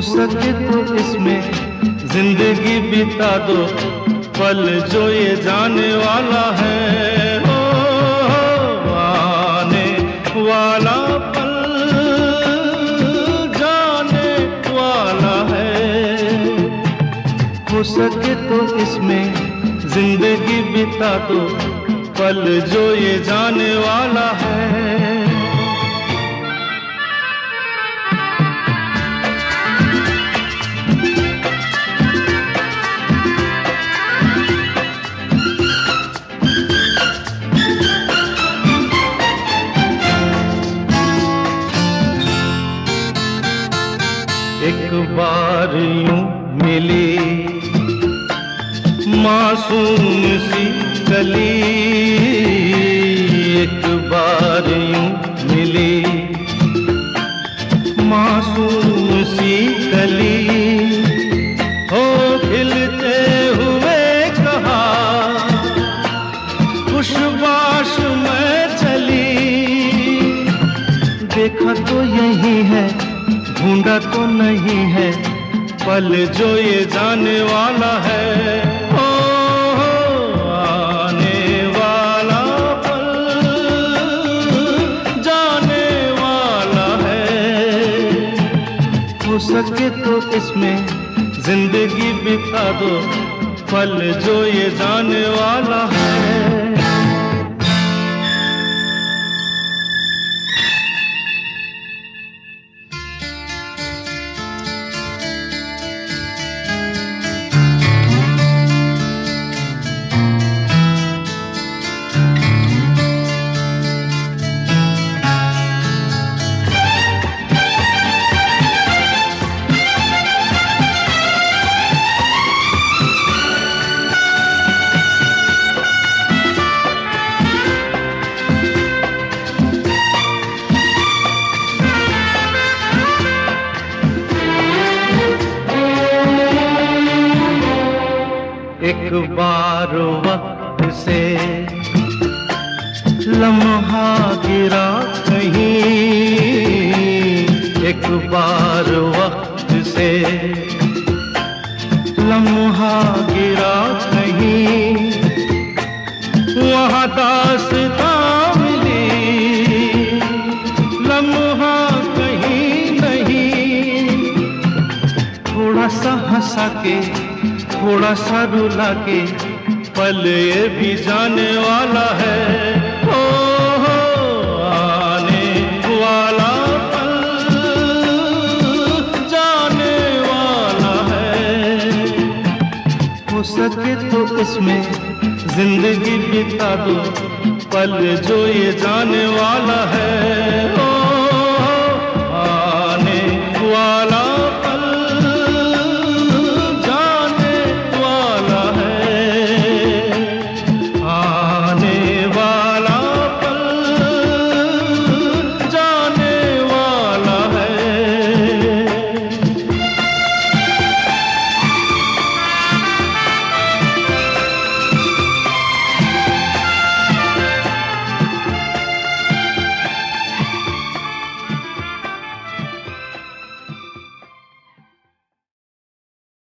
सके तो इसमें ज़िंदगी बिता दो। पल जो ये जाने वाला है ओ, आने वाला पल जाने वाला है। हो सके तो इसमें ज़िंदगी बिता दो। पल जो ये जाने वाला है एक बार यूँ मिली। मासूम सी कली एक बार यूँ मिली। मासूम सी कली हो खिलते हुए कहा। खुशबाश में चली। देखा तो यही है ढूंढा तो नहीं है पल जो ये जाने वाला है। ओ, आने वाला पल जाने वाला है। हो सके तो इसमें ज़िंदगी बिता दो पल जो ये जाने वाला है एक बार वक्त से लम्हा गिरा कहीं। एक बार वक्त से लम्हा गिरा कहीं। वहाँ दासता मिली के थोड़ा सा रुला के पल ये भी जाने वाला है। ओ हो, आने वाला पल जाने वाला है। हो सके तो इसमें ज़िंदगी बिता दो पल जो ये जाने वाला है। ओ